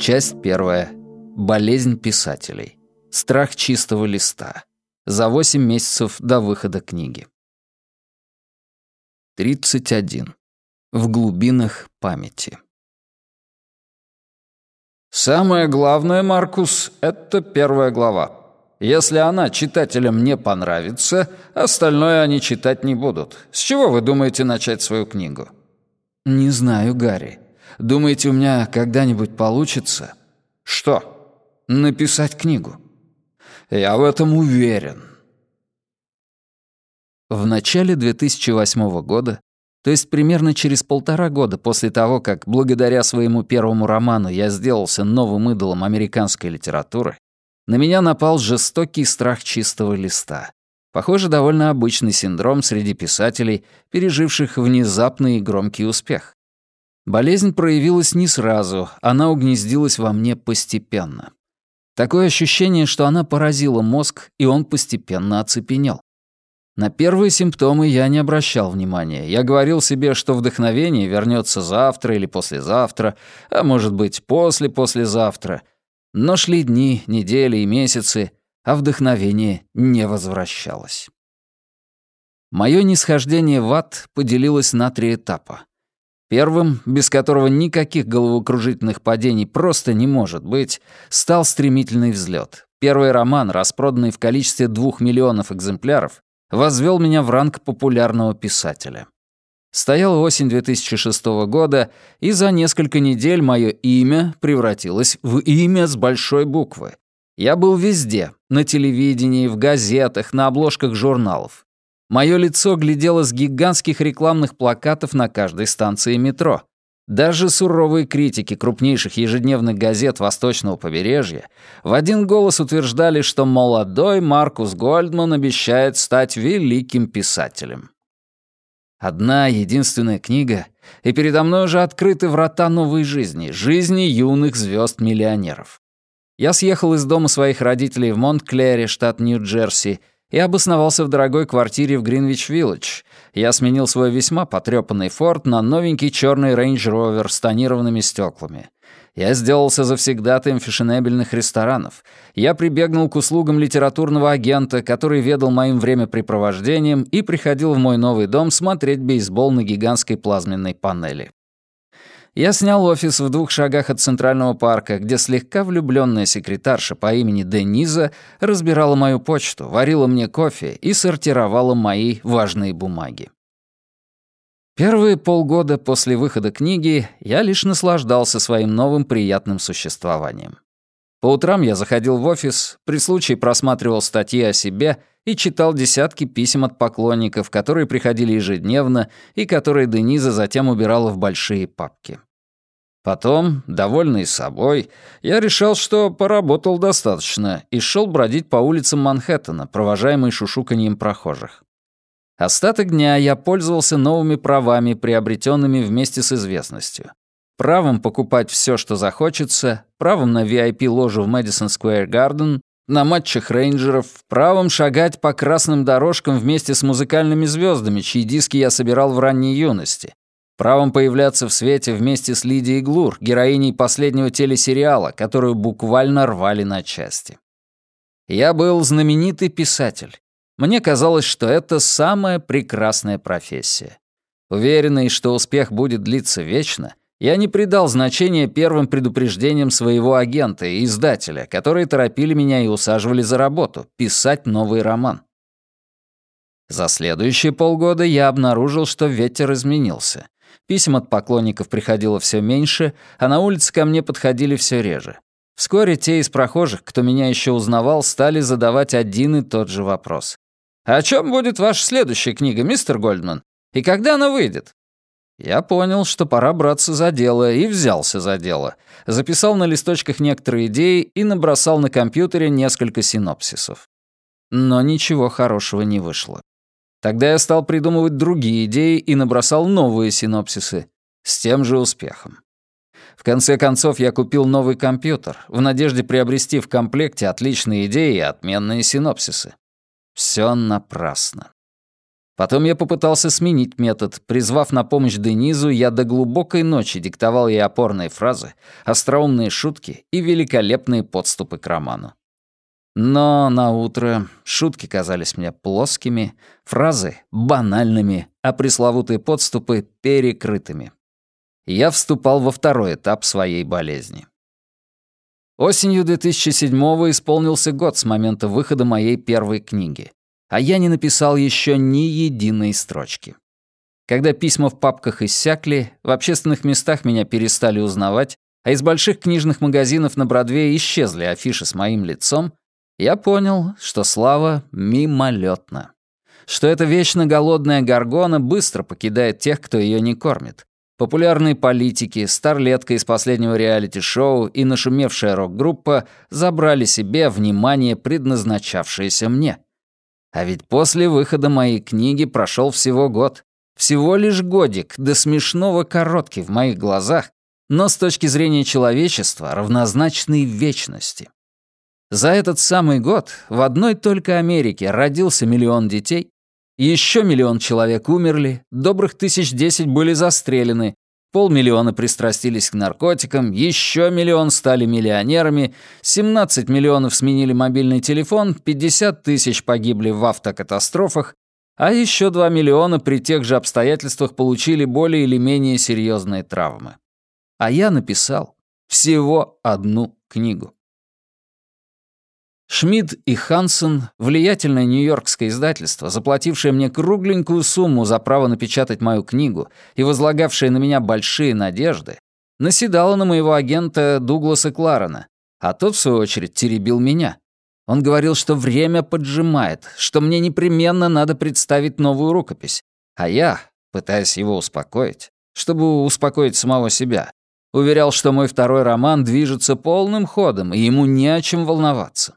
Часть первая. Болезнь писателей. Страх чистого листа. За 8 месяцев до выхода книги. 31. В глубинах памяти. Самое главное, Маркус, это первая глава. Если она читателям не понравится, остальное они читать не будут. С чего вы думаете начать свою книгу? Не знаю, Гарри. Думаете, у меня когда-нибудь получится? Что? Написать книгу. Я в этом уверен. В начале 2008 года то есть примерно через полтора года после того, как благодаря своему первому роману я сделался новым идолом американской литературы, на меня напал жестокий страх чистого листа. Похоже, довольно обычный синдром среди писателей, переживших внезапный и громкий успех. Болезнь проявилась не сразу, она угнездилась во мне постепенно. Такое ощущение, что она поразила мозг, и он постепенно оцепенел. На первые симптомы я не обращал внимания. Я говорил себе, что вдохновение вернется завтра или послезавтра, а может быть, после-послезавтра. Но шли дни, недели и месяцы, а вдохновение не возвращалось. Моё нисхождение в ад поделилось на три этапа. Первым, без которого никаких головокружительных падений просто не может быть, стал стремительный взлет. Первый роман, распроданный в количестве двух миллионов экземпляров, возвел меня в ранг популярного писателя. Стояла осень 2006 года, и за несколько недель мое имя превратилось в имя с большой буквы. Я был везде, на телевидении, в газетах, на обложках журналов. Мое лицо глядело с гигантских рекламных плакатов на каждой станции метро. Даже суровые критики крупнейших ежедневных газет Восточного побережья в один голос утверждали, что молодой Маркус Гольдман обещает стать великим писателем. Одна единственная книга, и передо мной уже открыты врата новой жизни, жизни юных звезд миллионеров Я съехал из дома своих родителей в Монтклере, штат Нью-Джерси, и обосновался в дорогой квартире в Гринвич-Виллидж. Я сменил свой весьма потрёпанный форд на новенький черный рейндж-ровер с тонированными стеклами. Я сделался завсегдатаем фешенебельных ресторанов. Я прибегнул к услугам литературного агента, который ведал моим времяпрепровождением и приходил в мой новый дом смотреть бейсбол на гигантской плазменной панели я снял офис в двух шагах от Центрального парка, где слегка влюбленная секретарша по имени Дениза разбирала мою почту, варила мне кофе и сортировала мои важные бумаги. Первые полгода после выхода книги я лишь наслаждался своим новым приятным существованием. По утрам я заходил в офис, при случае просматривал статьи о себе и читал десятки писем от поклонников, которые приходили ежедневно и которые Дениза затем убирала в большие папки. Потом, довольный собой, я решил, что поработал достаточно и шел бродить по улицам Манхэттена, провожаемый шушуканьем прохожих. Остаток дня я пользовался новыми правами, приобретенными вместе с известностью. Правом покупать все, что захочется, правом на VIP-ложу в Мэдисон Сквер Гарден, на матчах рейнджеров, правом шагать по красным дорожкам вместе с музыкальными звездами, чьи диски я собирал в ранней юности, правом появляться в свете вместе с Лидией Глур, героиней последнего телесериала, которую буквально рвали на части. Я был знаменитый писатель. Мне казалось, что это самая прекрасная профессия. Уверенный, что успех будет длиться вечно, я не придал значения первым предупреждениям своего агента и издателя, которые торопили меня и усаживали за работу, писать новый роман. За следующие полгода я обнаружил, что ветер изменился. Писем от поклонников приходило все меньше, а на улице ко мне подходили все реже. Вскоре те из прохожих, кто меня еще узнавал, стали задавать один и тот же вопрос. «О чем будет ваша следующая книга, мистер Гольдман? И когда она выйдет?» Я понял, что пора браться за дело, и взялся за дело. Записал на листочках некоторые идеи и набросал на компьютере несколько синопсисов. Но ничего хорошего не вышло. Тогда я стал придумывать другие идеи и набросал новые синопсисы. С тем же успехом. В конце концов, я купил новый компьютер, в надежде приобрести в комплекте отличные идеи и отменные синопсисы. Все напрасно. Потом я попытался сменить метод. Призвав на помощь Денизу, я до глубокой ночи диктовал ей опорные фразы, остроумные шутки и великолепные подступы к роману. Но на утро шутки казались мне плоскими, фразы — банальными, а пресловутые подступы — перекрытыми. Я вступал во второй этап своей болезни. Осенью 2007-го исполнился год с момента выхода моей первой книги а я не написал еще ни единой строчки. Когда письма в папках иссякли, в общественных местах меня перестали узнавать, а из больших книжных магазинов на Бродвее исчезли афиши с моим лицом, я понял, что слава мимолетна. Что эта вечно голодная горгона быстро покидает тех, кто ее не кормит. Популярные политики, старлетка из последнего реалити-шоу и нашумевшая рок-группа забрали себе внимание, предназначавшееся мне — а ведь после выхода моей книги прошел всего год. Всего лишь годик, до смешного короткий в моих глазах, но с точки зрения человечества равнозначный вечности. За этот самый год в одной только Америке родился миллион детей, еще миллион человек умерли, добрых тысяч десять были застрелены, Полмиллиона пристрастились к наркотикам, еще миллион стали миллионерами, 17 миллионов сменили мобильный телефон, 50 тысяч погибли в автокатастрофах, а еще 2 миллиона при тех же обстоятельствах получили более или менее серьезные травмы. А я написал всего одну книгу. Шмидт и Хансен, влиятельное нью-йоркское издательство, заплатившее мне кругленькую сумму за право напечатать мою книгу и возлагавшее на меня большие надежды, наседало на моего агента Дугласа Кларена, а тот, в свою очередь, теребил меня. Он говорил, что время поджимает, что мне непременно надо представить новую рукопись, а я, пытаясь его успокоить, чтобы успокоить самого себя, уверял, что мой второй роман движется полным ходом, и ему не о чем волноваться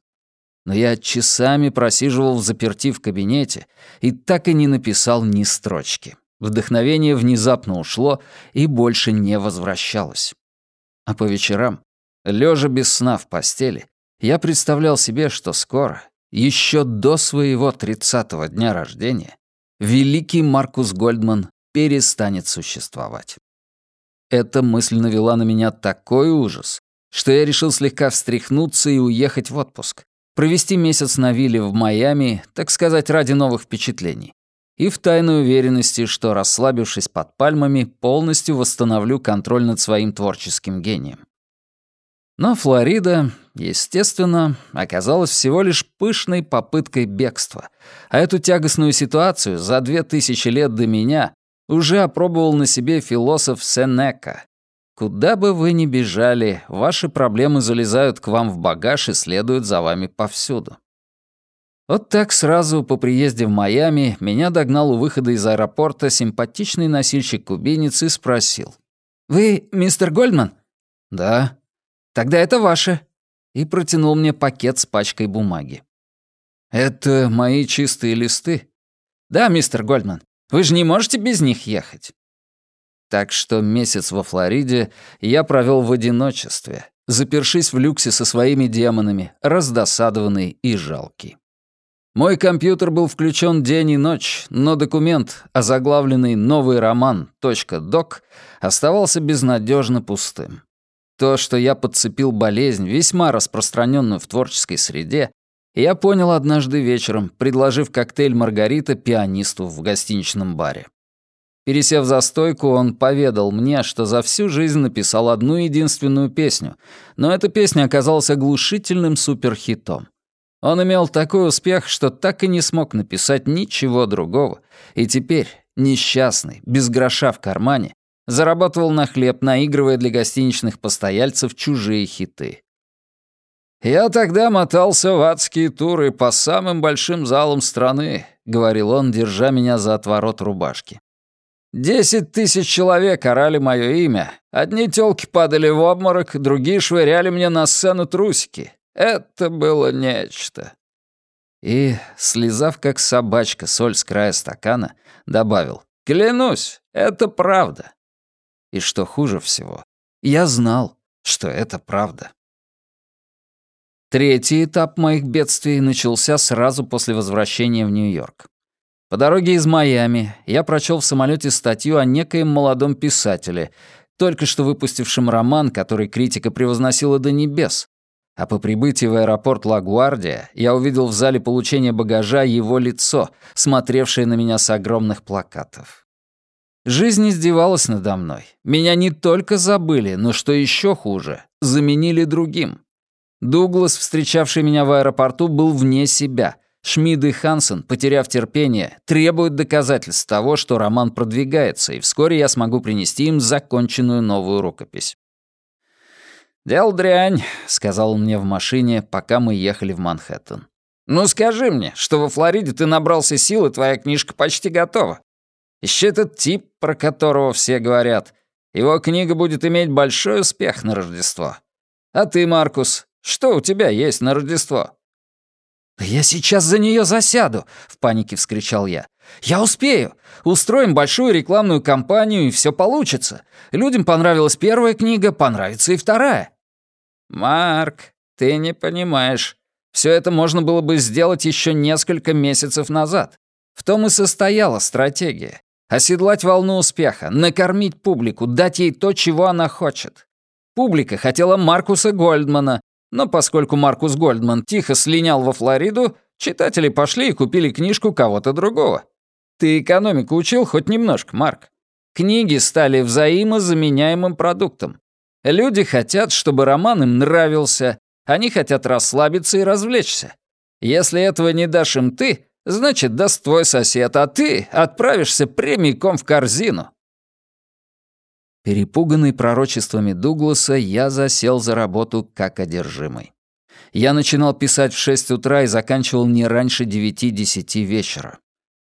но я часами просиживал в заперти в кабинете и так и не написал ни строчки. Вдохновение внезапно ушло и больше не возвращалось. А по вечерам, лежа без сна в постели, я представлял себе, что скоро, еще до своего тридцатого дня рождения, великий Маркус Гольдман перестанет существовать. Эта мысль навела на меня такой ужас, что я решил слегка встряхнуться и уехать в отпуск, провести месяц на вилле в Майами, так сказать, ради новых впечатлений, и в тайной уверенности, что, расслабившись под пальмами, полностью восстановлю контроль над своим творческим гением. Но Флорида, естественно, оказалась всего лишь пышной попыткой бегства, а эту тягостную ситуацию за две тысячи лет до меня уже опробовал на себе философ Сенека, Куда бы вы ни бежали, ваши проблемы залезают к вам в багаж и следуют за вами повсюду. Вот так сразу по приезде в Майами меня догнал у выхода из аэропорта симпатичный носильщик-кубинец и спросил. «Вы мистер Гольдман?» «Да». «Тогда это ваше». И протянул мне пакет с пачкой бумаги. «Это мои чистые листы?» «Да, мистер Гольдман. Вы же не можете без них ехать». Так что месяц во Флориде я провел в одиночестве, запершись в люксе со своими демонами, раздосадованный и жалкий. Мой компьютер был включен день и ночь, но документ, озаглавленный «Новый роман. .док», оставался безнадежно пустым. То, что я подцепил болезнь, весьма распространенную в творческой среде, я понял однажды вечером, предложив коктейль «Маргарита» пианисту в гостиничном баре. Пересев за стойку, он поведал мне, что за всю жизнь написал одну единственную песню, но эта песня оказалась оглушительным суперхитом. Он имел такой успех, что так и не смог написать ничего другого, и теперь, несчастный, без гроша в кармане, зарабатывал на хлеб, наигрывая для гостиничных постояльцев чужие хиты. «Я тогда мотался в адские туры по самым большим залам страны», — говорил он, держа меня за отворот рубашки. Десять тысяч человек орали мое имя. Одни тёлки падали в обморок, другие швыряли мне на сцену трусики. Это было нечто. И, слезав как собачка соль с края стакана, добавил «Клянусь, это правда». И что хуже всего, я знал, что это правда. Третий этап моих бедствий начался сразу после возвращения в Нью-Йорк. По дороге из Майами я прочел в самолете статью о некоем молодом писателе, только что выпустившем роман, который критика превозносила до небес. А по прибытии в аэропорт Лагуардия я увидел в зале получения багажа его лицо, смотревшее на меня с огромных плакатов. Жизнь издевалась надо мной. Меня не только забыли, но, что еще хуже, заменили другим. Дуглас, встречавший меня в аэропорту, был вне себя. Шмид и Хансен, потеряв терпение, требуют доказательств того, что роман продвигается, и вскоре я смогу принести им законченную новую рукопись. «Дел дрянь», — сказал он мне в машине, пока мы ехали в Манхэттен. «Ну скажи мне, что во Флориде ты набрался сил, и твоя книжка почти готова. Еще этот тип, про которого все говорят. Его книга будет иметь большой успех на Рождество. А ты, Маркус, что у тебя есть на Рождество?» Я сейчас за нее засяду!» — в панике вскричал я. «Я успею! Устроим большую рекламную кампанию, и все получится. Людям понравилась первая книга, понравится и вторая». «Марк, ты не понимаешь. Все это можно было бы сделать еще несколько месяцев назад. В том и состояла стратегия. Оседлать волну успеха, накормить публику, дать ей то, чего она хочет. Публика хотела Маркуса Гольдмана, но поскольку Маркус Гольдман тихо слинял во Флориду, читатели пошли и купили книжку кого-то другого. Ты экономику учил хоть немножко, Марк. Книги стали взаимозаменяемым продуктом. Люди хотят, чтобы роман им нравился, они хотят расслабиться и развлечься. Если этого не дашь им ты, значит, даст твой сосед, а ты отправишься прямиком в корзину. Перепуганный пророчествами Дугласа, я засел за работу как одержимый. Я начинал писать в 6 утра и заканчивал не раньше 9-10 вечера.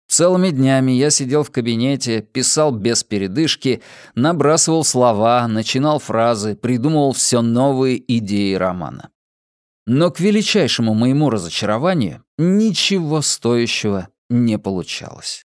Целыми днями я сидел в кабинете, писал без передышки, набрасывал слова, начинал фразы, придумывал все новые идеи романа. Но к величайшему моему разочарованию ничего стоящего не получалось.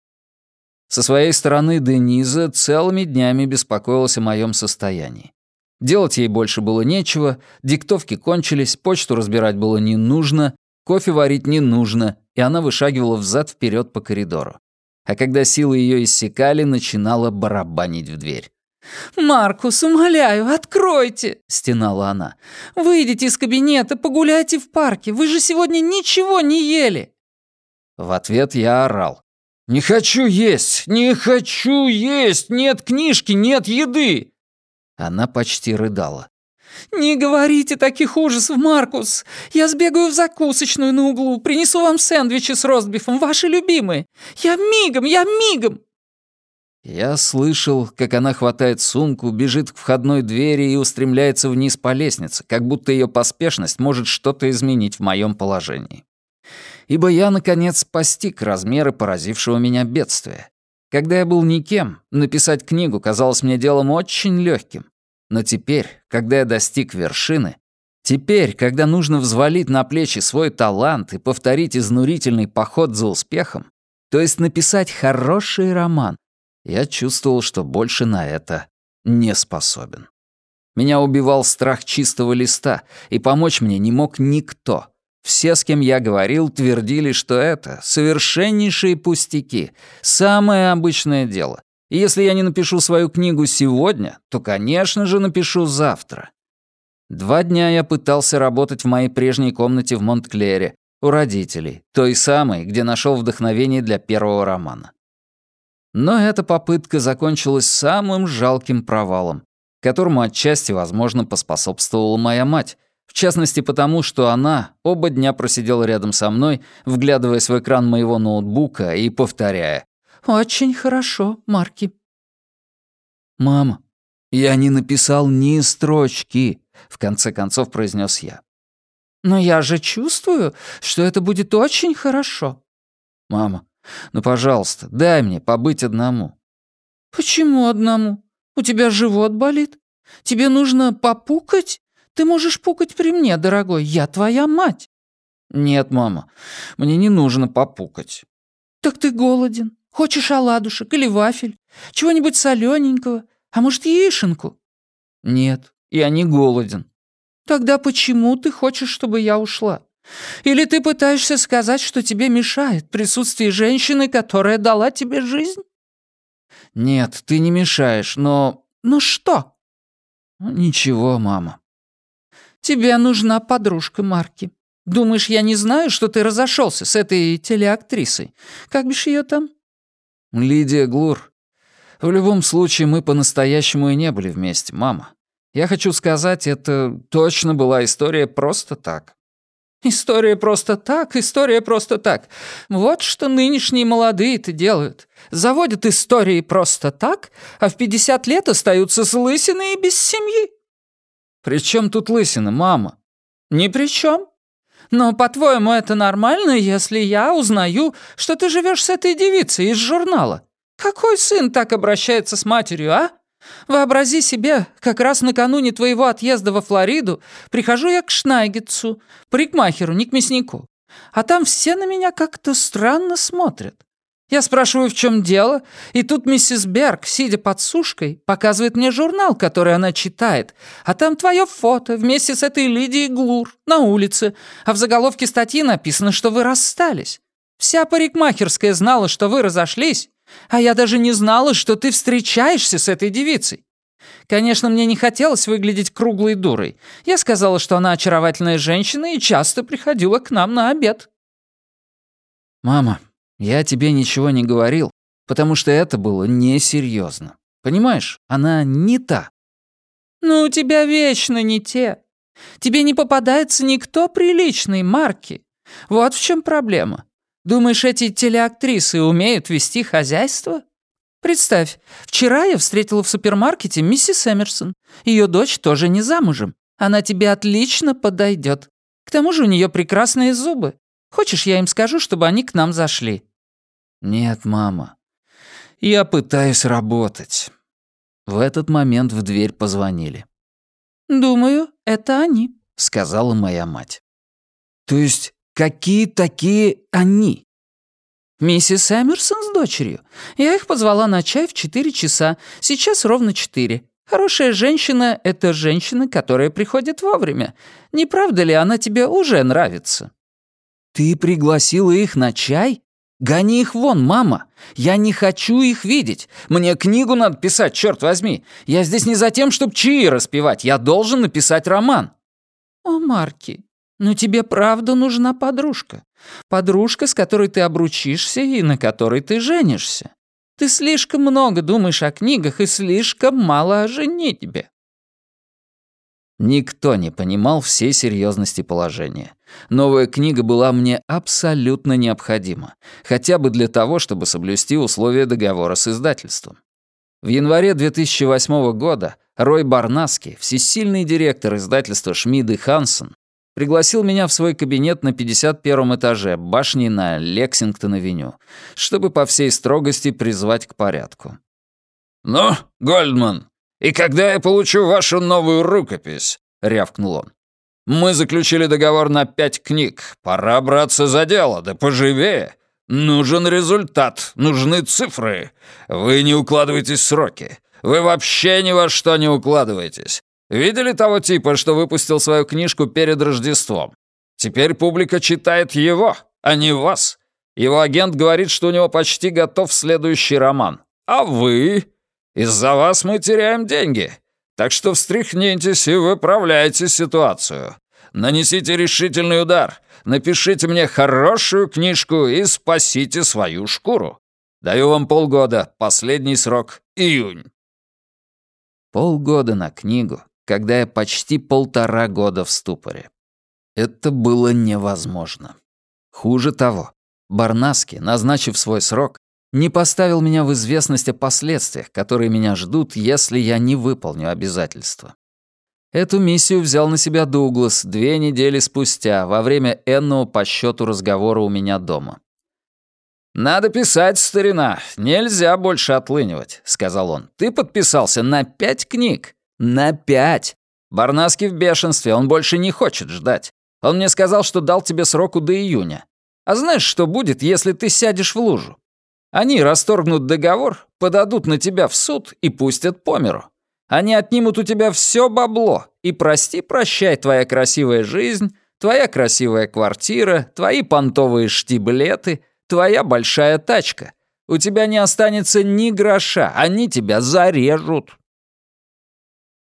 Со своей стороны Дениза целыми днями беспокоилась о моем состоянии. Делать ей больше было нечего, диктовки кончились, почту разбирать было не нужно, кофе варить не нужно, и она вышагивала взад вперед по коридору. А когда силы ее иссякали, начинала барабанить в дверь. «Маркус, умоляю, откройте!» — стенала она. «Выйдите из кабинета, погуляйте в парке. Вы же сегодня ничего не ели!» В ответ я орал. «Не хочу есть! Не хочу есть! Нет книжки, нет еды!» Она почти рыдала. «Не говорите таких ужасов, Маркус! Я сбегаю в закусочную на углу, принесу вам сэндвичи с ростбифом, ваши любимые! Я мигом, я мигом!» Я слышал, как она хватает сумку, бежит к входной двери и устремляется вниз по лестнице, как будто ее поспешность может что-то изменить в моем положении ибо я, наконец, постиг размеры поразившего меня бедствия. Когда я был никем, написать книгу казалось мне делом очень легким. Но теперь, когда я достиг вершины, теперь, когда нужно взвалить на плечи свой талант и повторить изнурительный поход за успехом, то есть написать хороший роман, я чувствовал, что больше на это не способен. Меня убивал страх чистого листа, и помочь мне не мог никто — все, с кем я говорил, твердили, что это совершеннейшие пустяки, самое обычное дело. И если я не напишу свою книгу сегодня, то, конечно же, напишу завтра. Два дня я пытался работать в моей прежней комнате в Монтклере, у родителей, той самой, где нашел вдохновение для первого романа. Но эта попытка закончилась самым жалким провалом, которому отчасти, возможно, поспособствовала моя мать, в частности потому, что она оба дня просидела рядом со мной, вглядываясь в экран моего ноутбука и повторяя «Очень хорошо, Марки». «Мама, я не написал ни строчки», — в конце концов произнес я. «Но я же чувствую, что это будет очень хорошо». «Мама, ну, пожалуйста, дай мне побыть одному». «Почему одному? У тебя живот болит? Тебе нужно попукать? Ты можешь пукать при мне, дорогой, я твоя мать». «Нет, мама, мне не нужно попукать». «Так ты голоден. Хочешь оладушек или вафель? Чего-нибудь солененького? А может, яишенку?» «Нет, я не голоден». «Тогда почему ты хочешь, чтобы я ушла? Или ты пытаешься сказать, что тебе мешает присутствие женщины, которая дала тебе жизнь?» «Нет, ты не мешаешь, но...» «Ну что?» «Ничего, мама». «Тебе нужна подружка Марки. Думаешь, я не знаю, что ты разошелся с этой телеактрисой? Как бишь ее там?» «Лидия Глур. В любом случае, мы по-настоящему и не были вместе, мама. Я хочу сказать, это точно была история просто так». История просто так, история просто так. Вот что нынешние молодые-то делают. Заводят истории просто так, а в 50 лет остаются с лысиной и без семьи. При чем тут лысина, мама? Ни при чем. Но, по-твоему, это нормально, если я узнаю, что ты живешь с этой девицей из журнала? Какой сын так обращается с матерью, а? Вообрази себе, как раз накануне твоего отъезда во Флориду прихожу я к Шнайгетсу, парикмахеру, не к мяснику. А там все на меня как-то странно смотрят. Я спрашиваю, в чем дело, и тут миссис Берг, сидя под сушкой, показывает мне журнал, который она читает, а там твое фото вместе с этой Лидией Глур на улице, а в заголовке статьи написано, что вы расстались. Вся парикмахерская знала, что вы разошлись, а я даже не знала, что ты встречаешься с этой девицей. Конечно, мне не хотелось выглядеть круглой дурой. Я сказала, что она очаровательная женщина и часто приходила к нам на обед. «Мама, я тебе ничего не говорил, потому что это было несерьезно. Понимаешь, она не та». «Ну, у тебя вечно не те. Тебе не попадается никто приличный, Марки. Вот в чем проблема. Думаешь, эти телеактрисы умеют вести хозяйство? Представь, вчера я встретила в супермаркете миссис Эмерсон. Ее дочь тоже не замужем. Она тебе отлично подойдет. К тому же у нее прекрасные зубы. Хочешь, я им скажу, чтобы они к нам зашли?» «Нет, мама. Я пытаюсь работать». В этот момент в дверь позвонили. «Думаю, это они», — сказала моя мать. «То есть Какие такие они? Миссис Эмерсон с дочерью. Я их позвала на чай в четыре часа. Сейчас ровно четыре. Хорошая женщина — это женщина, которая приходит вовремя. Не правда ли она тебе уже нравится? Ты пригласила их на чай? Гони их вон, мама. Я не хочу их видеть. Мне книгу надо писать, черт возьми. Я здесь не за тем, чтобы чаи распевать. Я должен написать роман. О, Марки, но тебе правда нужна подружка. Подружка, с которой ты обручишься и на которой ты женишься. Ты слишком много думаешь о книгах и слишком мало о женитьбе». Никто не понимал всей серьезности положения. Новая книга была мне абсолютно необходима, хотя бы для того, чтобы соблюсти условия договора с издательством. В январе 2008 года Рой Барнаски, всесильный директор издательства Шмид и Хансен, пригласил меня в свой кабинет на 51 этаже башни на Лексингтон-авеню, чтобы по всей строгости призвать к порядку. «Ну, Гольдман, и когда я получу вашу новую рукопись?» — рявкнул он. «Мы заключили договор на пять книг. Пора браться за дело, да поживее. Нужен результат, нужны цифры. Вы не укладываетесь в сроки. Вы вообще ни во что не укладываетесь. Видели того типа, что выпустил свою книжку перед Рождеством? Теперь публика читает его, а не вас. Его агент говорит, что у него почти готов следующий роман. А вы? Из-за вас мы теряем деньги. Так что встряхнитесь и выправляйте ситуацию. Нанесите решительный удар. Напишите мне хорошую книжку и спасите свою шкуру. Даю вам полгода, последний срок — июнь. Полгода на книгу когда я почти полтора года в ступоре. Это было невозможно. Хуже того, Барнаски, назначив свой срок, не поставил меня в известность о последствиях, которые меня ждут, если я не выполню обязательства. Эту миссию взял на себя Дуглас две недели спустя, во время энного по счету разговора у меня дома. «Надо писать, старина, нельзя больше отлынивать», — сказал он. «Ты подписался на пять книг. На пять. Барнаски в бешенстве, он больше не хочет ждать. Он мне сказал, что дал тебе сроку до июня. А знаешь, что будет, если ты сядешь в лужу? Они расторгнут договор, подадут на тебя в суд и пустят по миру. Они отнимут у тебя все бабло, и прости-прощай твоя красивая жизнь, твоя красивая квартира, твои понтовые штиблеты, твоя большая тачка. У тебя не останется ни гроша, они тебя зарежут.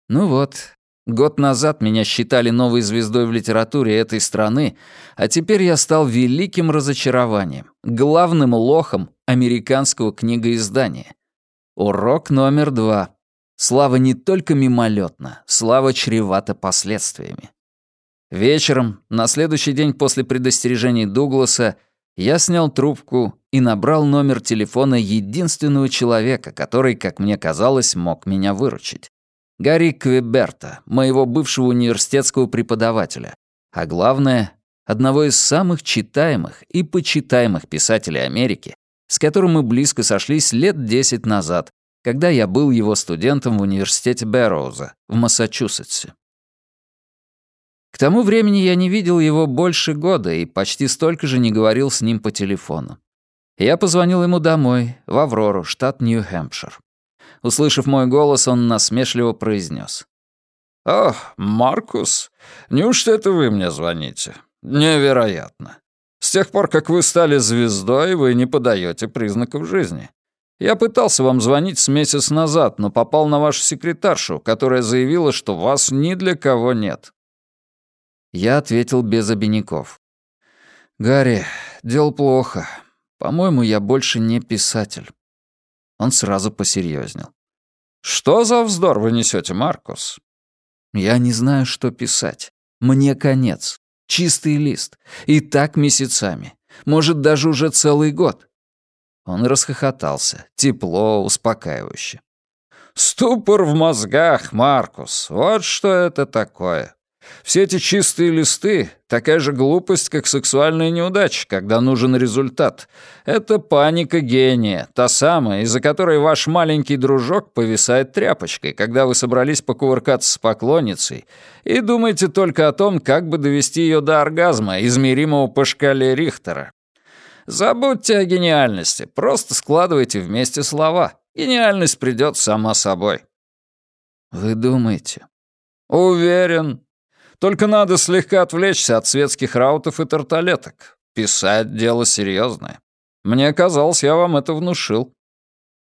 Ну вот, год назад меня считали новой звездой в литературе этой страны, а теперь я стал великим разочарованием, главным лохом американского книгоиздания. Урок номер два. Слава не только мимолетна, слава чревата последствиями. Вечером, на следующий день после предостережений Дугласа, я снял трубку и набрал номер телефона единственного человека, который, как мне казалось, мог меня выручить. Гарри Квеберта, моего бывшего университетского преподавателя, а главное, одного из самых читаемых и почитаемых писателей Америки, с которым мы близко сошлись лет десять назад, когда я был его студентом в университете Бэрроуза в Массачусетсе. К тому времени я не видел его больше года и почти столько же не говорил с ним по телефону. Я позвонил ему домой, в Аврору, штат Нью-Хэмпшир. Услышав мой голос, он насмешливо произнес: «О, Маркус, неужто это вы мне звоните? Невероятно. С тех пор, как вы стали звездой, вы не подаете признаков жизни. Я пытался вам звонить с месяц назад, но попал на вашу секретаршу, которая заявила, что вас ни для кого нет. Я ответил без обиняков. «Гарри, дело плохо. По-моему, я больше не писатель». Он сразу посерьезнел. «Что за вздор вы несете, Маркус?» «Я не знаю, что писать. Мне конец. Чистый лист. И так месяцами. Может, даже уже целый год». Он расхохотался. Тепло, успокаивающе. «Ступор в мозгах, Маркус. Вот что это такое. Все эти чистые листы — такая же глупость, как сексуальная неудача, когда нужен результат. Это паника гения, та самая, из-за которой ваш маленький дружок повисает тряпочкой, когда вы собрались покувыркаться с поклонницей, и думаете только о том, как бы довести ее до оргазма, измеримого по шкале Рихтера. Забудьте о гениальности, просто складывайте вместе слова. Гениальность придет сама собой. Вы думаете? Уверен, только надо слегка отвлечься от светских раутов и тарталеток. Писать — дело серьезное. Мне казалось, я вам это внушил.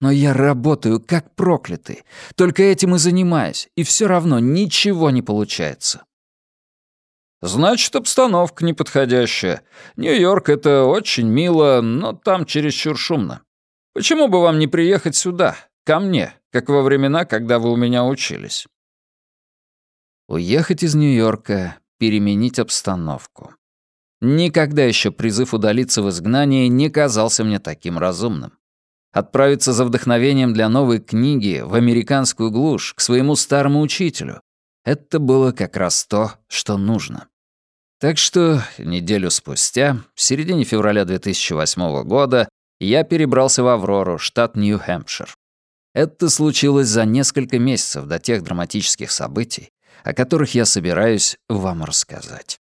Но я работаю как проклятый. Только этим и занимаюсь, и все равно ничего не получается. Значит, обстановка неподходящая. Нью-Йорк — это очень мило, но там чересчур шумно. Почему бы вам не приехать сюда, ко мне, как во времена, когда вы у меня учились? Уехать из Нью-Йорка, переменить обстановку. Никогда еще призыв удалиться в изгнание не казался мне таким разумным. Отправиться за вдохновением для новой книги в американскую глушь к своему старому учителю — это было как раз то, что нужно. Так что неделю спустя, в середине февраля 2008 года, я перебрался в Аврору, штат Нью-Хэмпшир. Это случилось за несколько месяцев до тех драматических событий, о которых я собираюсь вам рассказать.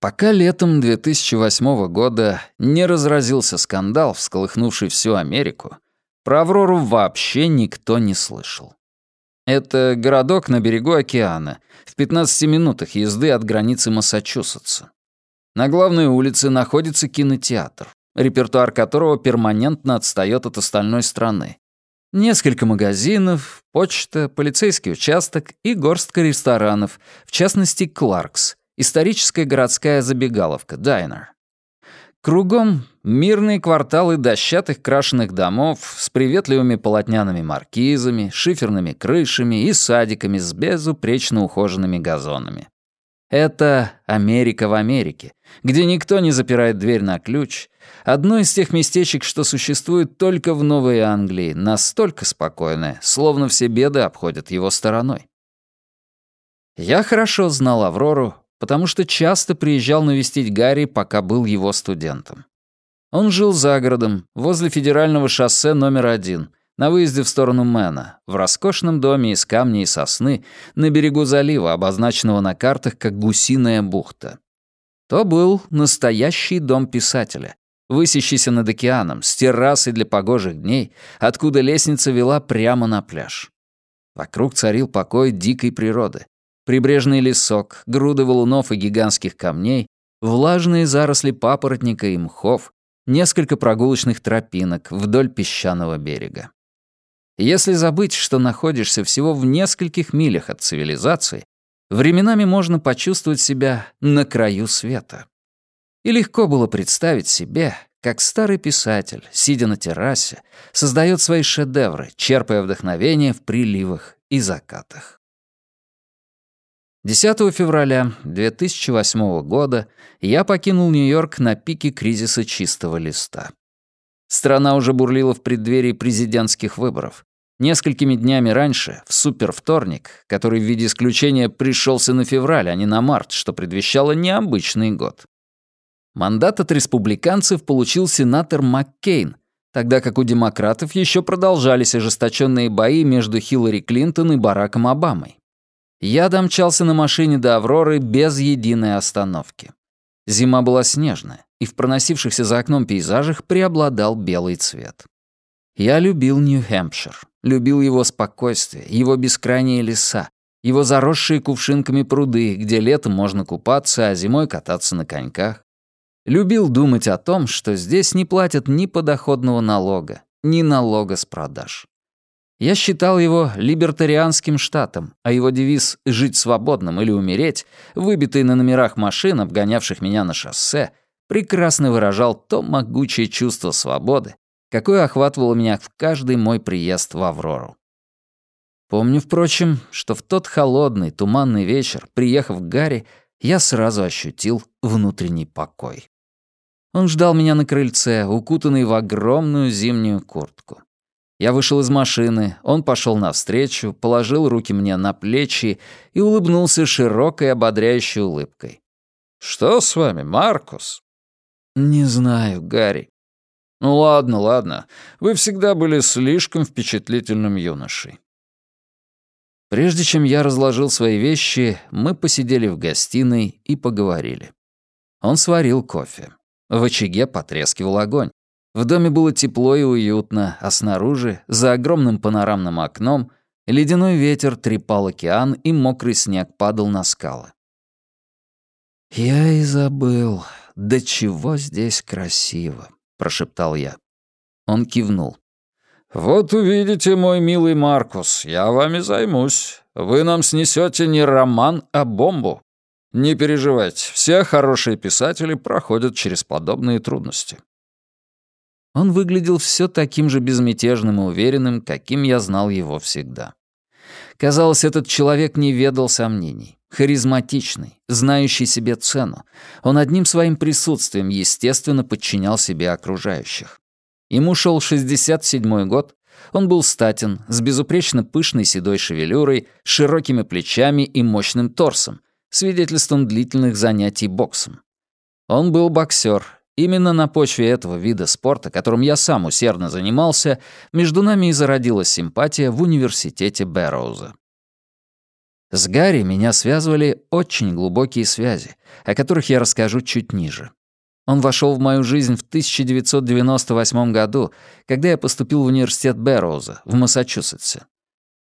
Пока летом 2008 года не разразился скандал, всколыхнувший всю Америку, про Аврору вообще никто не слышал. Это городок на берегу океана, в 15 минутах езды от границы Массачусетса. На главной улице находится кинотеатр, репертуар которого перманентно отстает от остальной страны. Несколько магазинов, почта, полицейский участок и горстка ресторанов, в частности, «Кларкс», историческая городская забегаловка, «Дайнер». Кругом мирные кварталы дощатых крашеных домов с приветливыми полотняными маркизами, шиферными крышами и садиками с безупречно ухоженными газонами. Это Америка в Америке, где никто не запирает дверь на ключ, одно из тех местечек, что существует только в Новой Англии, настолько спокойное, словно все беды обходят его стороной. Я хорошо знал Аврору, потому что часто приезжал навестить Гарри, пока был его студентом. Он жил за городом, возле федерального шоссе номер один, на выезде в сторону Мэна, в роскошном доме из камня и сосны на берегу залива, обозначенного на картах как Гусиная бухта. То был настоящий дом писателя, высящийся над океаном, с террасой для погожих дней, откуда лестница вела прямо на пляж. Вокруг царил покой дикой природы. Прибрежный лесок, груды валунов и гигантских камней, влажные заросли папоротника и мхов, несколько прогулочных тропинок вдоль песчаного берега. Если забыть, что находишься всего в нескольких милях от цивилизации, временами можно почувствовать себя на краю света. И легко было представить себе, как старый писатель, сидя на террасе, создает свои шедевры, черпая вдохновение в приливах и закатах. 10 февраля 2008 года я покинул Нью-Йорк на пике кризиса чистого листа. Страна уже бурлила в преддверии президентских выборов. Несколькими днями раньше, в супервторник, который в виде исключения пришелся на февраль, а не на март, что предвещало необычный год. Мандат от республиканцев получил сенатор Маккейн, тогда как у демократов еще продолжались ожесточенные бои между Хиллари Клинтон и Бараком Обамой. Я домчался на машине до Авроры без единой остановки. Зима была снежная, и в проносившихся за окном пейзажах преобладал белый цвет. Я любил Нью-Хэмпшир, любил его спокойствие, его бескрайние леса, его заросшие кувшинками пруды, где летом можно купаться, а зимой кататься на коньках. Любил думать о том, что здесь не платят ни подоходного налога, ни налога с продаж. Я считал его либертарианским штатом, а его девиз «жить свободным или умереть», выбитый на номерах машин, обгонявших меня на шоссе, прекрасно выражал то могучее чувство свободы, какое охватывало меня в каждый мой приезд в Аврору. Помню, впрочем, что в тот холодный, туманный вечер, приехав к Гарри, я сразу ощутил внутренний покой. Он ждал меня на крыльце, укутанный в огромную зимнюю куртку. Я вышел из машины, он пошел навстречу, положил руки мне на плечи и улыбнулся широкой ободряющей улыбкой. «Что с вами, Маркус?» «Не знаю, Гарри». «Ну ладно, ладно. Вы всегда были слишком впечатлительным юношей». Прежде чем я разложил свои вещи, мы посидели в гостиной и поговорили. Он сварил кофе. В очаге потрескивал огонь. В доме было тепло и уютно, а снаружи, за огромным панорамным окном, ледяной ветер трепал океан, и мокрый снег падал на скалы. «Я и забыл, до чего здесь красиво», — прошептал я. Он кивнул. «Вот увидите, мой милый Маркус, я вами займусь. Вы нам снесете не роман, а бомбу. Не переживайте, все хорошие писатели проходят через подобные трудности». Он выглядел все таким же безмятежным и уверенным, каким я знал его всегда. Казалось, этот человек не ведал сомнений. Харизматичный, знающий себе цену. Он одним своим присутствием, естественно, подчинял себе окружающих. Ему шел 67-й год, он был статен, с безупречно пышной седой шевелюрой, широкими плечами и мощным торсом, свидетельством длительных занятий боксом. Он был боксер, Именно на почве этого вида спорта, которым я сам усердно занимался, между нами и зародилась симпатия в университете Бэрроуза. С Гарри меня связывали очень глубокие связи, о которых я расскажу чуть ниже. Он вошел в мою жизнь в 1998 году, когда я поступил в университет Бэрроуза в Массачусетсе.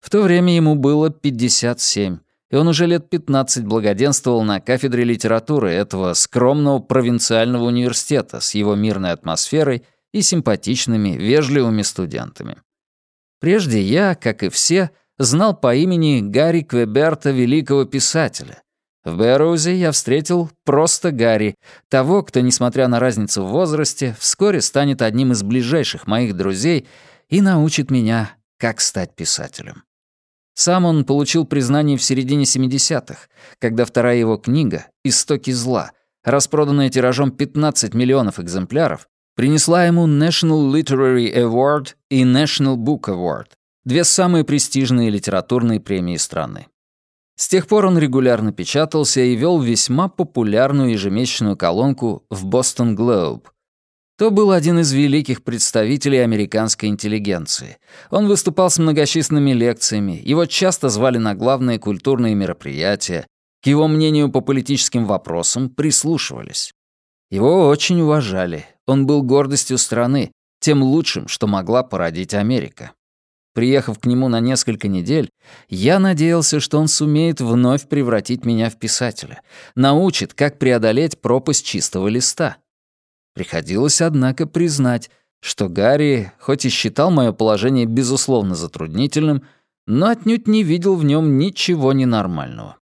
В то время ему было 57, и он уже лет 15 благоденствовал на кафедре литературы этого скромного провинциального университета с его мирной атмосферой и симпатичными, вежливыми студентами. Прежде я, как и все, знал по имени Гарри Квеберта, великого писателя. В Бэрроузе я встретил просто Гарри, того, кто, несмотря на разницу в возрасте, вскоре станет одним из ближайших моих друзей и научит меня, как стать писателем. Сам он получил признание в середине 70-х, когда вторая его книга «Истоки зла», распроданная тиражом 15 миллионов экземпляров, принесла ему National Literary Award и National Book Award, две самые престижные литературные премии страны. С тех пор он регулярно печатался и вел весьма популярную ежемесячную колонку в Boston Globe. То был один из великих представителей американской интеллигенции. Он выступал с многочисленными лекциями, его часто звали на главные культурные мероприятия, к его мнению по политическим вопросам прислушивались. Его очень уважали, он был гордостью страны, тем лучшим, что могла породить Америка. Приехав к нему на несколько недель, я надеялся, что он сумеет вновь превратить меня в писателя, научит, как преодолеть пропасть чистого листа. Приходилось, однако, признать, что Гарри, хоть и считал мое положение безусловно затруднительным, но отнюдь не видел в нем ничего ненормального.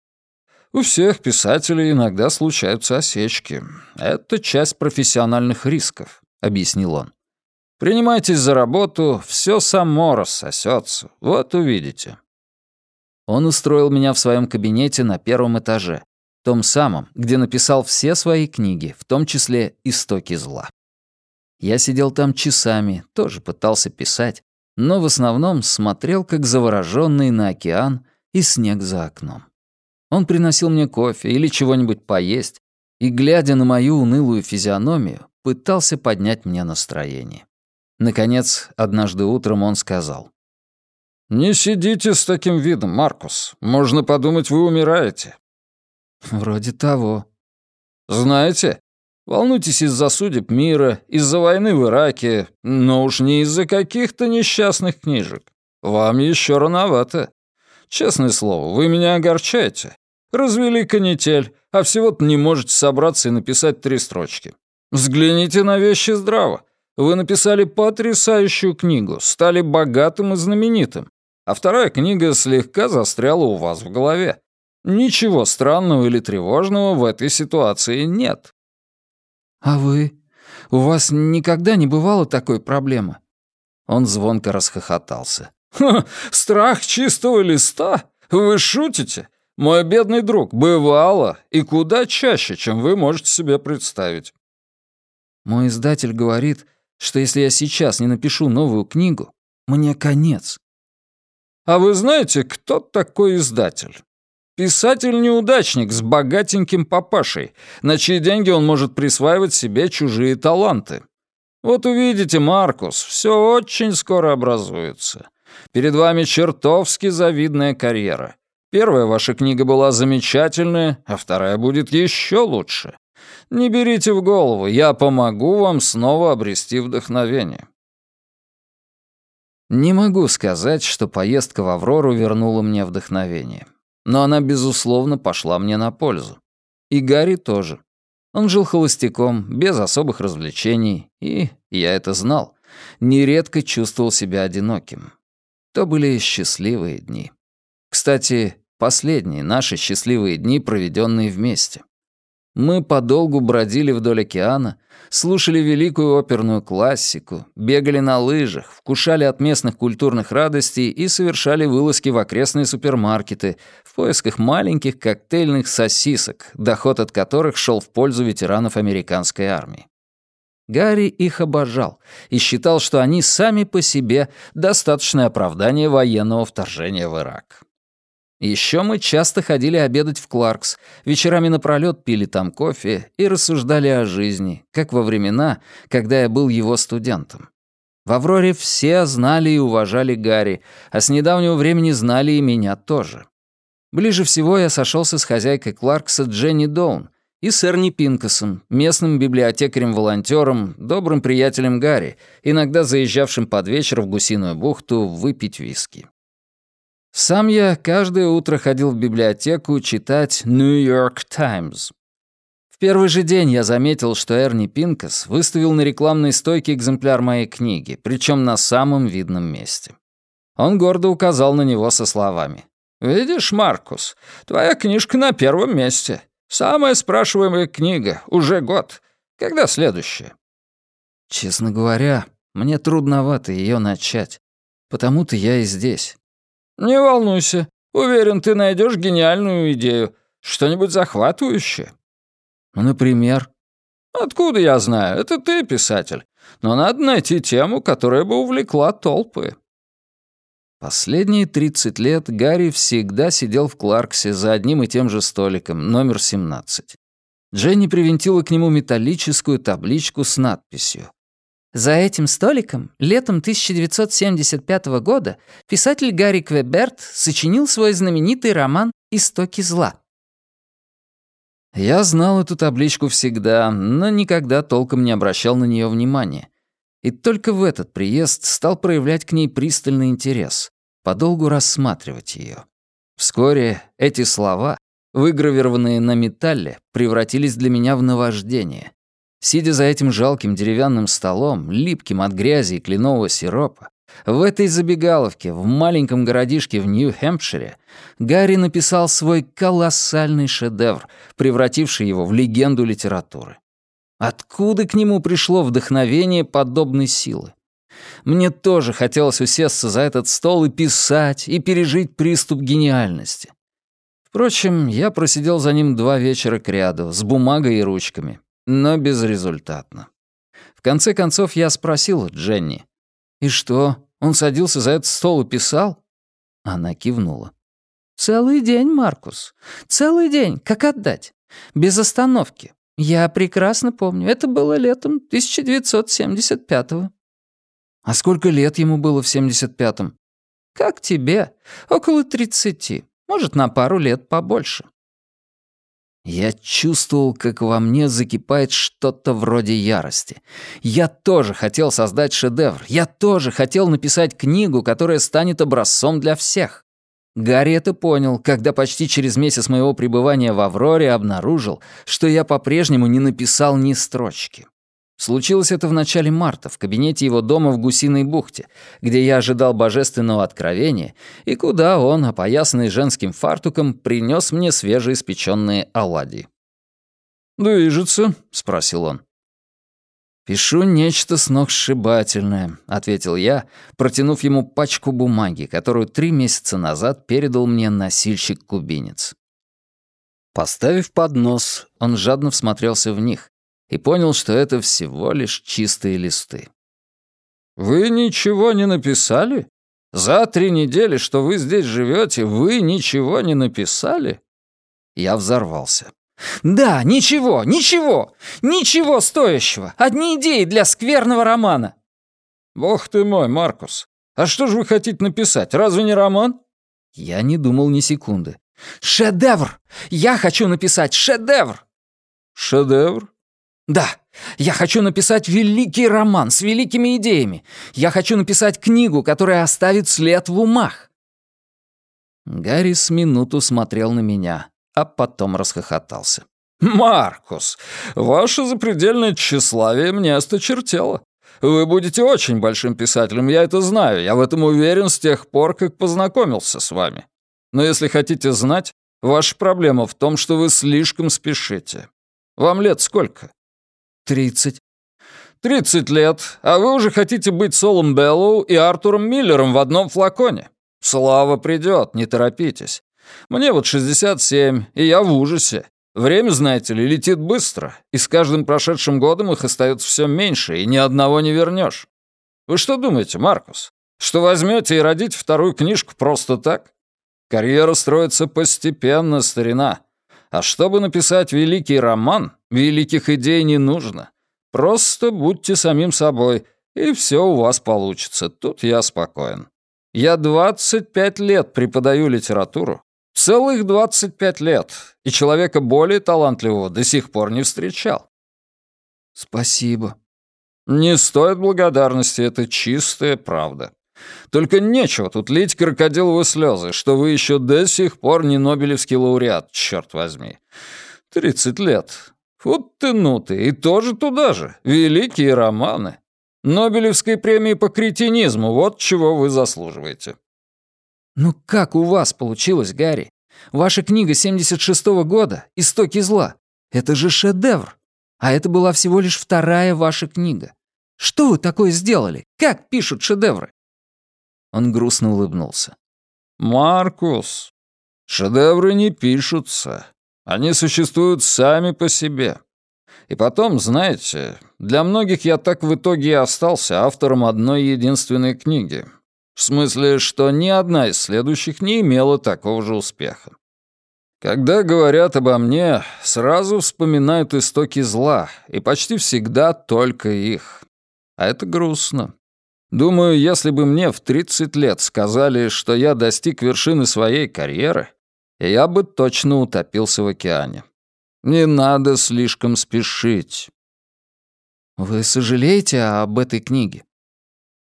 «У всех писателей иногда случаются осечки. Это часть профессиональных рисков», — объяснил он. «Принимайтесь за работу, все само рассосется. Вот увидите». Он устроил меня в своем кабинете на первом этаже, том самом, где написал все свои книги, в том числе «Истоки зла». Я сидел там часами, тоже пытался писать, но в основном смотрел, как заворожённый на океан и снег за окном. Он приносил мне кофе или чего-нибудь поесть, и, глядя на мою унылую физиономию, пытался поднять мне настроение. Наконец, однажды утром он сказал. «Не сидите с таким видом, Маркус. Можно подумать, вы умираете. «Вроде того». «Знаете, волнуйтесь из-за судеб мира, из-за войны в Ираке, но уж не из-за каких-то несчастных книжек. Вам еще рановато. Честное слово, вы меня огорчаете. Развели канитель, а всего-то не можете собраться и написать три строчки. Взгляните на вещи здраво. Вы написали потрясающую книгу, стали богатым и знаменитым, а вторая книга слегка застряла у вас в голове. Ничего странного или тревожного в этой ситуации нет. А вы? У вас никогда не бывало такой проблемы? Он звонко расхохотался. Ха, страх чистого листа? Вы шутите? Мой бедный друг, бывало и куда чаще, чем вы можете себе представить. Мой издатель говорит, что если я сейчас не напишу новую книгу, мне конец. А вы знаете, кто такой издатель? Писатель-неудачник с богатеньким папашей, на чьи деньги он может присваивать себе чужие таланты. Вот увидите, Маркус, все очень скоро образуется. Перед вами чертовски завидная карьера. Первая ваша книга была замечательная, а вторая будет еще лучше. Не берите в голову, я помогу вам снова обрести вдохновение. Не могу сказать, что поездка в Аврору вернула мне вдохновение. Но она, безусловно, пошла мне на пользу. И Гарри тоже. Он жил холостяком, без особых развлечений, и, я это знал, нередко чувствовал себя одиноким. То были счастливые дни. Кстати, последние наши счастливые дни, проведенные вместе. Мы подолгу бродили вдоль океана, слушали великую оперную классику, бегали на лыжах, вкушали от местных культурных радостей и совершали вылазки в окрестные супермаркеты в поисках маленьких коктейльных сосисок, доход от которых шел в пользу ветеранов американской армии. Гарри их обожал и считал, что они сами по себе достаточное оправдание военного вторжения в Ирак. Еще мы часто ходили обедать в Кларкс, вечерами напролёт пили там кофе и рассуждали о жизни, как во времена, когда я был его студентом. В «Авроре» все знали и уважали Гарри, а с недавнего времени знали и меня тоже. Ближе всего я сошелся с хозяйкой Кларкса Дженни Доун и с Эрни Пинкасом, местным библиотекарем-волонтером, добрым приятелем Гарри, иногда заезжавшим под вечер в Гусиную бухту выпить виски. Сам я каждое утро ходил в библиотеку читать «New York Times». В первый же день я заметил, что Эрни Пинкас выставил на рекламной стойке экземпляр моей книги, причем на самом видном месте. Он гордо указал на него со словами. «Видишь, Маркус, твоя книжка на первом месте. Самая спрашиваемая книга, уже год. Когда следующая?» Честно говоря, мне трудновато ее начать. Потому-то я и здесь. «Не волнуйся. Уверен, ты найдешь гениальную идею. Что-нибудь захватывающее». «Например?» «Откуда я знаю? Это ты писатель. Но надо найти тему, которая бы увлекла толпы». Последние 30 лет Гарри всегда сидел в Кларксе за одним и тем же столиком, номер 17. Дженни привинтила к нему металлическую табличку с надписью За этим столиком летом 1975 года писатель Гарри Квеберт сочинил свой знаменитый роман «Истоки зла». Я знал эту табличку всегда, но никогда толком не обращал на нее внимания. И только в этот приезд стал проявлять к ней пристальный интерес, подолгу рассматривать ее. Вскоре эти слова, выгравированные на металле, превратились для меня в наваждение. Сидя за этим жалким деревянным столом, липким от грязи и кленового сиропа, в этой забегаловке, в маленьком городишке в Нью-Хэмпшире, Гарри написал свой колоссальный шедевр, превративший его в легенду литературы. Откуда к нему пришло вдохновение подобной силы? Мне тоже хотелось усесться за этот стол и писать, и пережить приступ гениальности. Впрочем, я просидел за ним два вечера кряду, с бумагой и ручками, но безрезультатно. В конце концов я спросил Дженни. «И что, он садился за этот стол и писал?» Она кивнула. «Целый день, Маркус. Целый день. Как отдать? Без остановки. Я прекрасно помню. Это было летом 1975-го». «А сколько лет ему было в 75-м?» «Как тебе? Около тридцати. Может, на пару лет побольше». Я чувствовал, как во мне закипает что-то вроде ярости. Я тоже хотел создать шедевр. Я тоже хотел написать книгу, которая станет образцом для всех. Гарри это понял, когда почти через месяц моего пребывания в «Авроре» обнаружил, что я по-прежнему не написал ни строчки. Случилось это в начале марта в кабинете его дома в Гусиной бухте, где я ожидал божественного откровения и куда он, опоясанный женским фартуком, принес мне свежеиспеченные оладьи. «Движется?» — спросил он. «Пишу нечто сногсшибательное», — ответил я, протянув ему пачку бумаги, которую три месяца назад передал мне носильщик-кубинец. Поставив поднос, он жадно всмотрелся в них, и понял, что это всего лишь чистые листы. «Вы ничего не написали? За три недели, что вы здесь живете, вы ничего не написали?» Я взорвался. «Да, ничего, ничего, ничего стоящего. Одни идеи для скверного романа». «Бог ты мой, Маркус. А что же вы хотите написать? Разве не роман?» Я не думал ни секунды. «Шедевр! Я хочу написать шедевр!» «Шедевр? Да, я хочу написать великий роман с великими идеями. Я хочу написать книгу, которая оставит след в умах. Гарри с минуту смотрел на меня, а потом расхохотался. «Маркус, ваше запредельное тщеславие мне осточертело. Вы будете очень большим писателем, я это знаю, я в этом уверен с тех пор, как познакомился с вами. Но если хотите знать, ваша проблема в том, что вы слишком спешите. Вам лет сколько?» «Тридцать». «Тридцать лет, а вы уже хотите быть Солом Беллоу и Артуром Миллером в одном флаконе. Слава придет, не торопитесь. Мне вот 67, и я в ужасе. Время, знаете ли, летит быстро, и с каждым прошедшим годом их остается все меньше, и ни одного не вернешь. Вы что думаете, Маркус, что возьмете и родите вторую книжку просто так? Карьера строится постепенно, старина. А чтобы написать великий роман, великих идей не нужно. Просто будьте самим собой, и все у вас получится. Тут я спокоен. Я 25 лет преподаю литературу. Целых 25 лет. И человека более талантливого до сих пор не встречал. Спасибо. Не стоит благодарности, это чистая правда. Только нечего тут лить крокодиловые слезы, что вы еще до сих пор не Нобелевский лауреат, черт возьми. Тридцать лет. Вот ты ну ты, и тоже туда же. Великие романы. Нобелевской премии по кретинизму, вот чего вы заслуживаете. Ну как у вас получилось, Гарри? Ваша книга 76-го года «Истоки зла» — это же шедевр. А это была всего лишь вторая ваша книга. Что вы такое сделали? Как пишут шедевры? Он грустно улыбнулся. «Маркус, шедевры не пишутся. Они существуют сами по себе. И потом, знаете, для многих я так в итоге и остался автором одной единственной книги. В смысле, что ни одна из следующих не имела такого же успеха. Когда говорят обо мне, сразу вспоминают истоки зла, и почти всегда только их. А это грустно. Думаю, если бы мне в 30 лет сказали, что я достиг вершины своей карьеры, я бы точно утопился в океане. Не надо слишком спешить. Вы сожалеете об этой книге?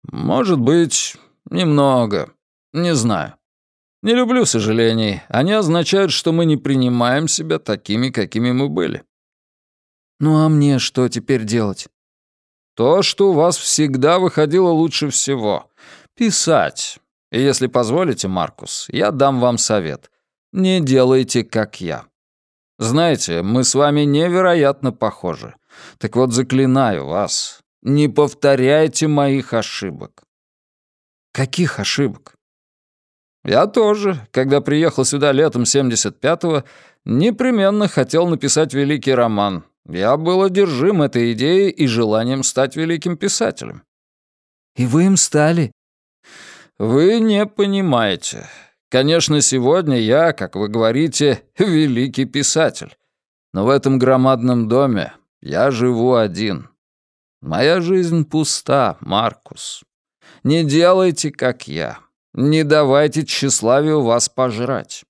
Может быть, немного. Не знаю. Не люблю сожалений. Они означают, что мы не принимаем себя такими, какими мы были. Ну а мне что теперь делать? То, что у вас всегда выходило лучше всего. Писать. И если позволите, Маркус, я дам вам совет. Не делайте, как я. Знаете, мы с вами невероятно похожи. Так вот, заклинаю вас, не повторяйте моих ошибок. Каких ошибок? Я тоже, когда приехал сюда летом 75-го, непременно хотел написать великий роман. Я был одержим этой идеей и желанием стать великим писателем. И вы им стали? Вы не понимаете. Конечно, сегодня я, как вы говорите, великий писатель. Но в этом громадном доме я живу один. Моя жизнь пуста, Маркус. Не делайте, как я. Не давайте тщеславию вас пожрать.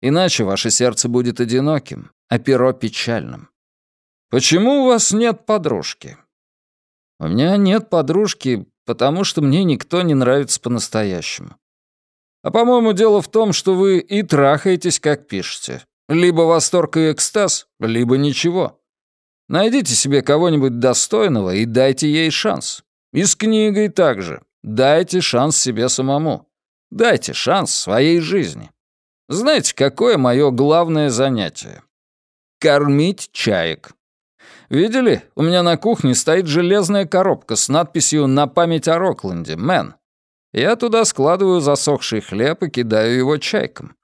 Иначе ваше сердце будет одиноким, а перо печальным. Почему у вас нет подружки? У меня нет подружки, потому что мне никто не нравится по-настоящему. А по-моему, дело в том, что вы и трахаетесь, как пишете. Либо восторг и экстаз, либо ничего. Найдите себе кого-нибудь достойного и дайте ей шанс. И с книгой также. Дайте шанс себе самому. Дайте шанс своей жизни. Знаете, какое мое главное занятие? Кормить чаек. Видели? У меня на кухне стоит железная коробка с надписью «На память о Рокленде, мэн». Я туда складываю засохший хлеб и кидаю его чайкам.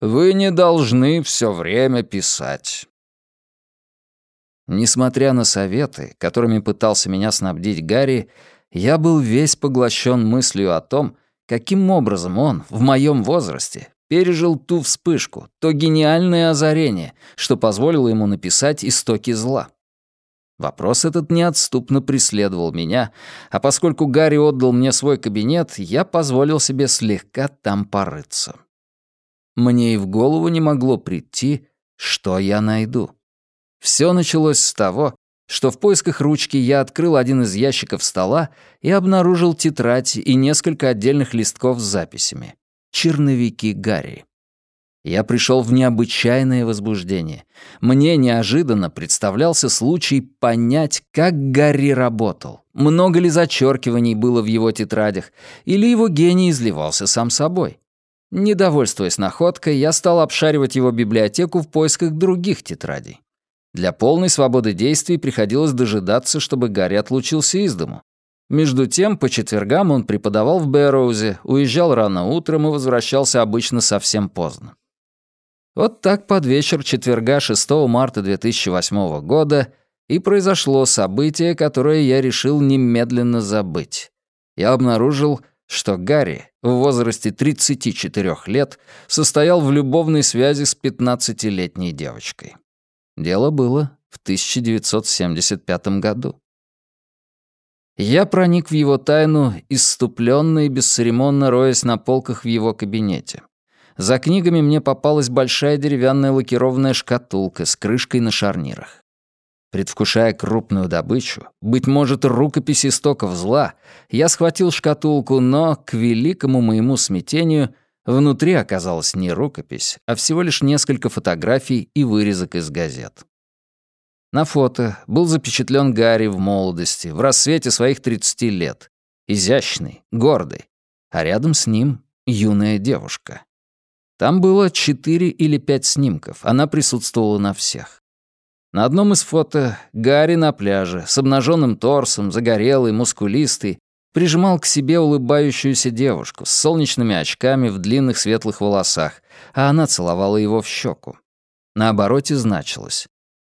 Вы не должны все время писать. Несмотря на советы, которыми пытался меня снабдить Гарри, я был весь поглощен мыслью о том, каким образом он, в моем возрасте, пережил ту вспышку, то гениальное озарение, что позволило ему написать «Истоки зла». Вопрос этот неотступно преследовал меня, а поскольку Гарри отдал мне свой кабинет, я позволил себе слегка там порыться. Мне и в голову не могло прийти, что я найду. Все началось с того, что в поисках ручки я открыл один из ящиков стола и обнаружил тетрадь и несколько отдельных листков с записями. Черновики Гарри. Я пришел в необычайное возбуждение. Мне неожиданно представлялся случай понять, как Гарри работал, много ли зачеркиваний было в его тетрадях, или его гений изливался сам собой. Недовольствуясь находкой, я стал обшаривать его библиотеку в поисках других тетрадей. Для полной свободы действий приходилось дожидаться, чтобы Гарри отлучился из дому. Между тем, по четвергам он преподавал в Бэрроузе, уезжал рано утром и возвращался обычно совсем поздно. Вот так под вечер четверга 6 марта 2008 года и произошло событие, которое я решил немедленно забыть. Я обнаружил, что Гарри в возрасте 34 лет состоял в любовной связи с 15-летней девочкой. Дело было в 1975 году. Я проник в его тайну, исступленно и бесцеремонно роясь на полках в его кабинете. За книгами мне попалась большая деревянная лакированная шкатулка с крышкой на шарнирах. Предвкушая крупную добычу, быть может, рукопись истоков зла, я схватил шкатулку, но, к великому моему смятению, внутри оказалась не рукопись, а всего лишь несколько фотографий и вырезок из газет. На фото был запечатлен Гарри в молодости, в рассвете своих 30 лет. Изящный, гордый. А рядом с ним юная девушка. Там было четыре или пять снимков, она присутствовала на всех. На одном из фото Гарри на пляже, с обнаженным торсом, загорелый, мускулистый, прижимал к себе улыбающуюся девушку с солнечными очками в длинных светлых волосах, а она целовала его в щеку. На обороте значилось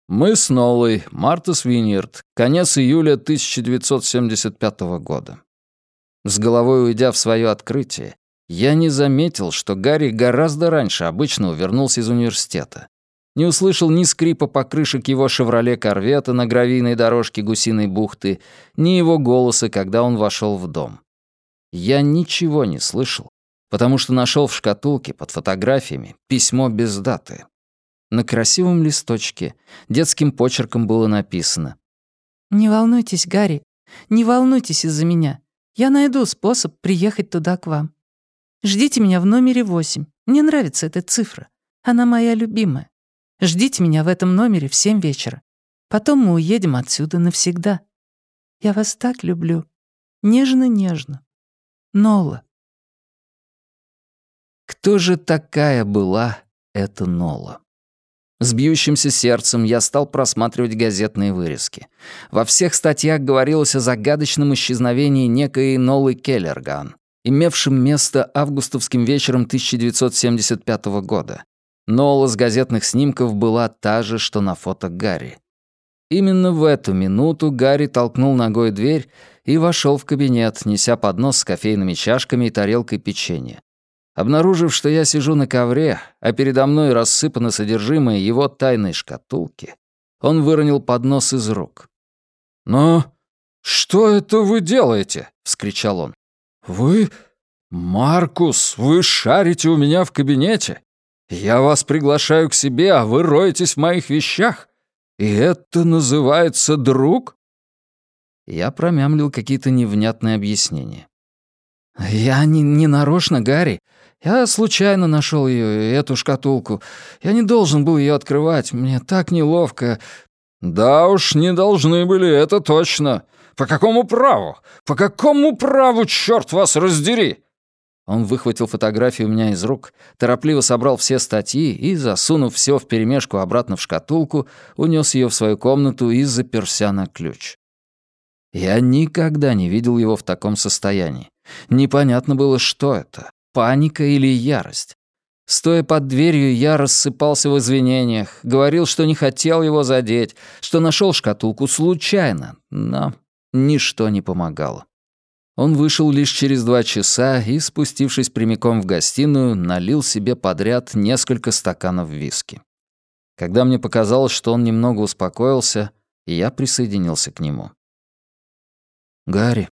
«Мы с Нолой, Марта Свиньерд, конец июля 1975 года». С головой уйдя в свое открытие, я не заметил, что Гарри гораздо раньше обычного вернулся из университета. Не услышал ни скрипа покрышек его «Шевроле Корвета» на гравийной дорожке Гусиной бухты, ни его голоса, когда он вошел в дом. Я ничего не слышал, потому что нашел в шкатулке под фотографиями письмо без даты. На красивом листочке детским почерком было написано «Не волнуйтесь, Гарри, не волнуйтесь из-за меня. Я найду способ приехать туда к вам. Ждите меня в номере восемь. Мне нравится эта цифра. Она моя любимая. Ждите меня в этом номере в семь вечера. Потом мы уедем отсюда навсегда. Я вас так люблю. Нежно-нежно. Нола. Кто же такая была эта Нола? С бьющимся сердцем я стал просматривать газетные вырезки. Во всех статьях говорилось о загадочном исчезновении некой Нолы Келлерган, имевшем место августовским вечером 1975 года. Нола с газетных снимков была та же, что на фото Гарри. Именно в эту минуту Гарри толкнул ногой дверь и вошел в кабинет, неся поднос с кофейными чашками и тарелкой печенья. Обнаружив, что я сижу на ковре, а передо мной рассыпано содержимое его тайной шкатулки, он выронил поднос из рук. «Но что это вы делаете?» — вскричал он. «Вы... Маркус, вы шарите у меня в кабинете? Я вас приглашаю к себе, а вы роетесь в моих вещах. И это называется друг?» Я промямлил какие-то невнятные объяснения. «Я не, не нарочно, Гарри. Я случайно нашел ее, эту шкатулку. Я не должен был ее открывать. Мне так неловко. Да уж, не должны были, это точно. По какому праву? По какому праву, черт вас раздери? Он выхватил фотографию у меня из рук, торопливо собрал все статьи и, засунув все вперемешку обратно в шкатулку, унес ее в свою комнату и заперся на ключ. Я никогда не видел его в таком состоянии. Непонятно было, что это паника или ярость. Стоя под дверью, я рассыпался в извинениях, говорил, что не хотел его задеть, что нашел шкатулку случайно, но ничто не помогало. Он вышел лишь через два часа и, спустившись прямиком в гостиную, налил себе подряд несколько стаканов виски. Когда мне показалось, что он немного успокоился, я присоединился к нему. «Гарри,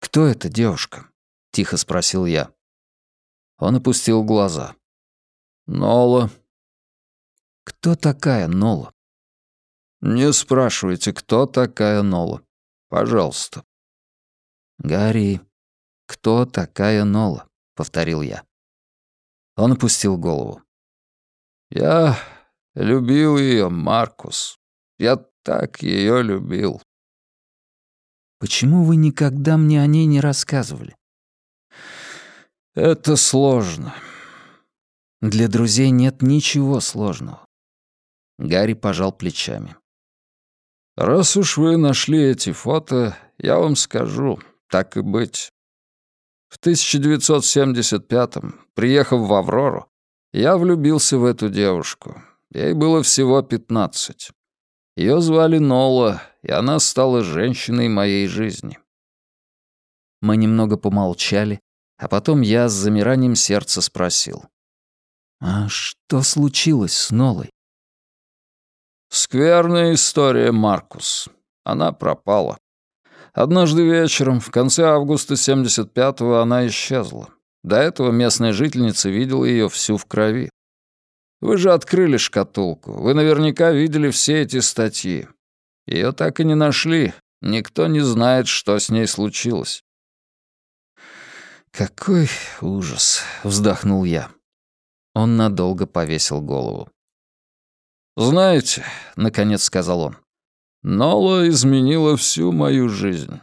кто эта девушка?» — тихо спросил я. Он опустил глаза. «Нола». «Кто такая Нола?» «Не спрашивайте, кто такая Нола. Пожалуйста». «Гарри, кто такая Нола?» — повторил я. Он опустил голову. «Я любил ее, Маркус. Я так ее любил». «Почему вы никогда мне о ней не рассказывали?» Это сложно. Для друзей нет ничего сложного. Гарри пожал плечами. Раз уж вы нашли эти фото, я вам скажу, так и быть. В 1975-м, приехав в Аврору, я влюбился в эту девушку. Ей было всего 15. Ее звали Нола, и она стала женщиной моей жизни. Мы немного помолчали, а потом я с замиранием сердца спросил. «А что случилось с Нолой?» «Скверная история, Маркус. Она пропала. Однажды вечером, в конце августа 75-го, она исчезла. До этого местная жительница видела ее всю в крови. Вы же открыли шкатулку. Вы наверняка видели все эти статьи. Ее так и не нашли. Никто не знает, что с ней случилось. «Какой ужас!» — вздохнул я. Он надолго повесил голову. «Знаете», — наконец сказал он, — «Нола изменила всю мою жизнь.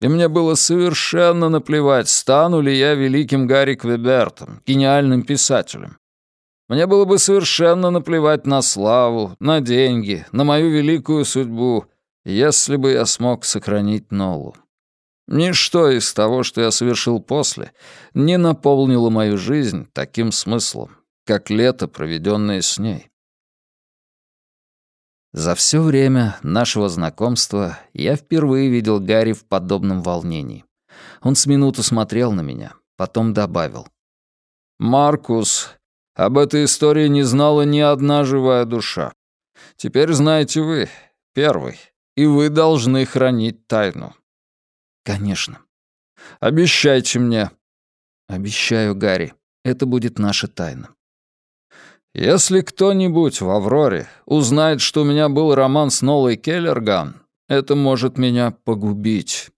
И мне было совершенно наплевать, стану ли я великим Гарри Квебертом, гениальным писателем. Мне было бы совершенно наплевать на славу, на деньги, на мою великую судьбу, если бы я смог сохранить Нолу. Ничто из того, что я совершил после, не наполнило мою жизнь таким смыслом, как лето, проведенное с ней. За все время нашего знакомства я впервые видел Гарри в подобном волнении. Он с минуту смотрел на меня, потом добавил. «Маркус, Об этой истории не знала ни одна живая душа. Теперь знаете вы, первый, и вы должны хранить тайну». «Конечно». «Обещайте мне». «Обещаю, Гарри, это будет наша тайна». «Если кто-нибудь в «Авроре» узнает, что у меня был роман с Нолой Келлерган, это может меня погубить».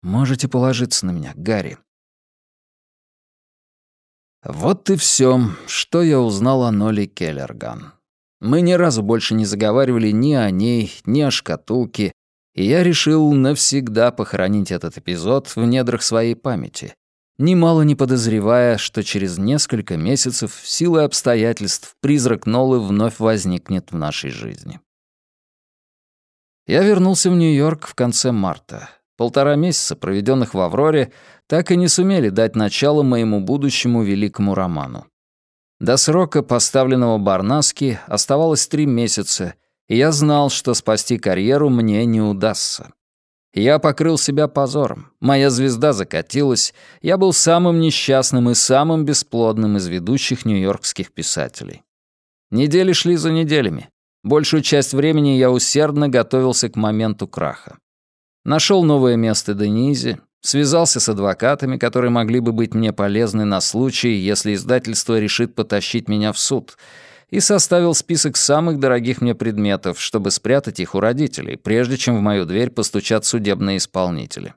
«Можете положиться на меня, Гарри». Вот и все, что я узнал о Ноле Келлерган. Мы ни разу больше не заговаривали ни о ней, ни о шкатулке, и я решил навсегда похоронить этот эпизод в недрах своей памяти, немало не подозревая, что через несколько месяцев, силой обстоятельств, призрак Нолы вновь возникнет в нашей жизни. Я вернулся в Нью-Йорк в конце марта. Полтора месяца, проведенных в «Авроре», так и не сумели дать начало моему будущему великому роману. До срока, поставленного Барнаски, оставалось три месяца, и я знал, что спасти карьеру мне не удастся. Я покрыл себя позором, моя звезда закатилась, я был самым несчастным и самым бесплодным из ведущих нью-йоркских писателей. Недели шли за неделями. Большую часть времени я усердно готовился к моменту краха. Нашел новое место Денизе, связался с адвокатами, которые могли бы быть мне полезны на случай, если издательство решит потащить меня в суд, и составил список самых дорогих мне предметов, чтобы спрятать их у родителей, прежде чем в мою дверь постучат судебные исполнители.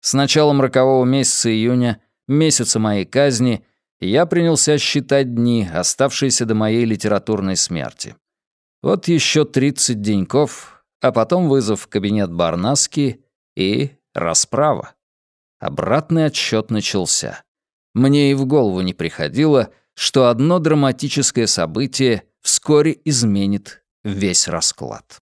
С началом рокового месяца июня, месяца моей казни, я принялся считать дни, оставшиеся до моей литературной смерти. Вот еще 30 деньков, а потом вызов в кабинет Барнаски и расправа. Обратный отсчет начался. Мне и в голову не приходило, что одно драматическое событие вскоре изменит весь расклад.